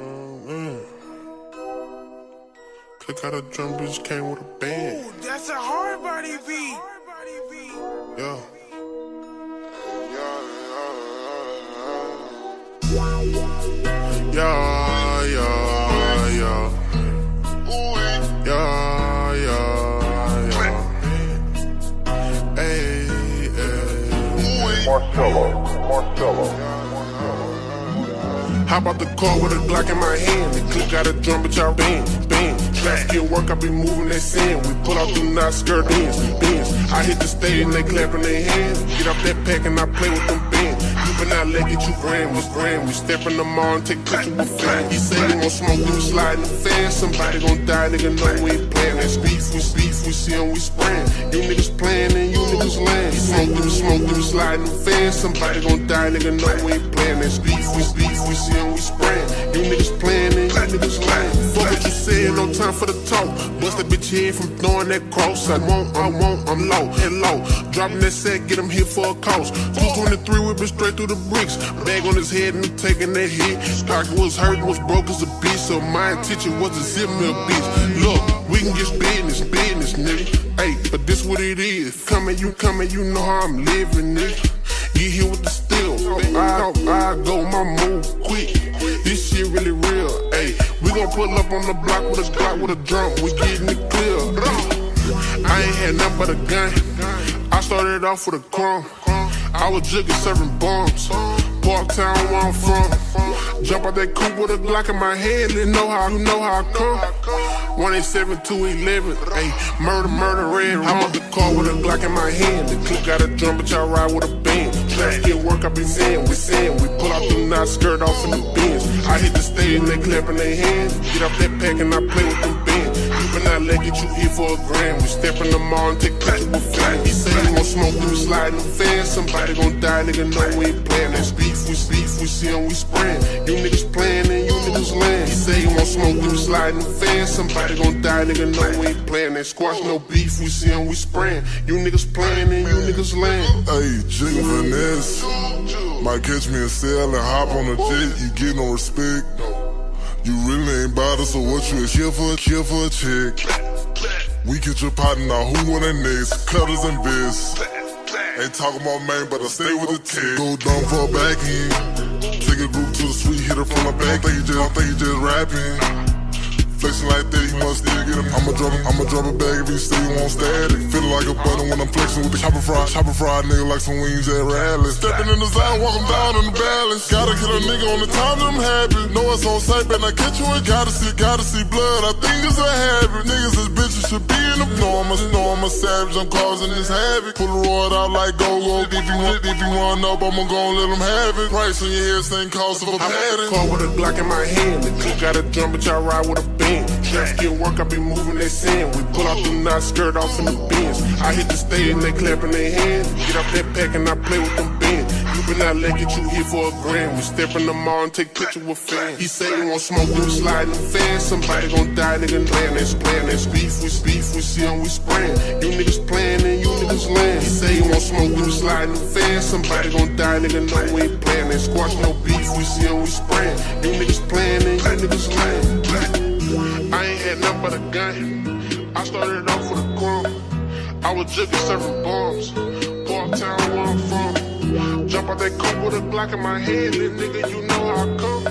Mm-hmm. Click out a drum bitch came with a band. Ooh, that's a hard body beat. Yeah. Yeah, Marcello, Marcello. Hop out the car with a Glock in my hand. The click out a drum, but y'all bang, bang. Trap get work, I be moving that sand. We pull out the not skirt bins, bins. I hit the stage and they clapping their hands. Get off that pack and I play with them You better not let get you grand, was grand. We step in the mall and take pictures with fans. He say he gon' smoke through sliding the fan. Somebody gon' die, nigga know we ain't playing. That beef, we beef, we see him, we spraying. You niggas playing and you niggas land. Smoke through, smoke through sliding the fan. Somebody gon' die, nigga know we ain't playing. That beef, we beef, we see him, we spraying. You niggas playing and you niggas land. Fuck what you said, no time for the talk. Bust that bitch head from throwing that cross. I won't, I won't, I'm low, and low. Dropping that set, get him here for a cost. 223 whipping straight through the bricks. Bag on his head and I'm taking that hit. Pocket was hurting, was broke as a bitch. So my intention was to zip me a bitch. Look, we can get business, business, nigga. Hey, but this what it is. Coming, you coming, you know how I'm living, nigga. Get here with the steel. I, I go my move quick. This shit really real. Hey, we gon' pull up on the block with a Glock with a drum. We getting it clear. I ain't had nothing but a gun. I started off with a crumb. I was jugging serving bombs. Parktown where I'm from. Jump out that coupe with a Glock in my head. Didn't know how you know how I come. 187 211. Hey, murder, murder, red. I'm out the car with a Glock in my hand. The clip got a drum, but y'all ride with a band. Traps get work, I be saying, we saying. We pull out the knot skirt off in the bins. I hit the stage and they clapping their hands. Get off that pack and I play with them not let get you here for a grand. We step in the mall and take pictures with fans. He say he gon' smoke through sliding the fans. Somebody gon' die, nigga no, we ain't playing. That's beef, we sleep, we see him, we spraying. You niggas playing and you niggas land. He say he won't smoke through sliding the fans. Somebody gon' die, nigga no, we ain't playing. That squash no beef, we see him, we spraying. You niggas playing and you niggas land. Hey, Jig Vanessa. Might catch me in cell and hop on a jet. You get no respect. You really ain't bothered, so what you is here for? Here for a check. We get your partner now, who want that next? Cutters and bits. Ain't talking about man, but I stay with the tech. Go down for a back. Take a group to the suite, hit her from the back. Think he just, think he just rapping. Flexing like that, he must still get him. I'ma drop, I'ma drop a bag if he still want static. Feeling like a button when I'm flexing with the chopper fry, chopper fried nigga like some wings at rally. Stepping in the zone, walk him down in the balance. Gotta kill a nigga on the time that I'm happy. Know it's on sight, but I catch you and gotta see, gotta see blood. I think it's a habit. Niggas is bitches should be in the norm. I know I'm a savage, I'm causing this havoc. Pull the rod out like go go. If you want, if you run up, I'ma gon' let them have it. Price on your head, same cost of a pattern. Car with a Glock in my hand. The clip got a drum, but y'all ride with a band. Traps get work, I be moving that sand. We pull out the knot skirt off in the bins. I hit the stage and they clapping their hands. Get off that pack and I play with them bands. You been not let get you here for a grand. We step in the mall and take pictures with fans. He say he won't smoke through sliding fans. Somebody gon' die, nigga. Playing that's playing that's beef. We beef, we see him, we spraying. You niggas playing and you niggas land. He say he won't smoke through sliding fans. Somebody gon' die, nigga. Know we ain't playing. That squash no beef. We see him, we spraying. You niggas playing and you niggas land. I had nothing but a gun. I started off with a crumb. I was jugging serving bombs. Parktown where I'm from. Jump out that coupe with a Glock in my head, little nigga, you know how I come.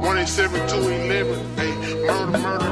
187 211, hey, murder, murder.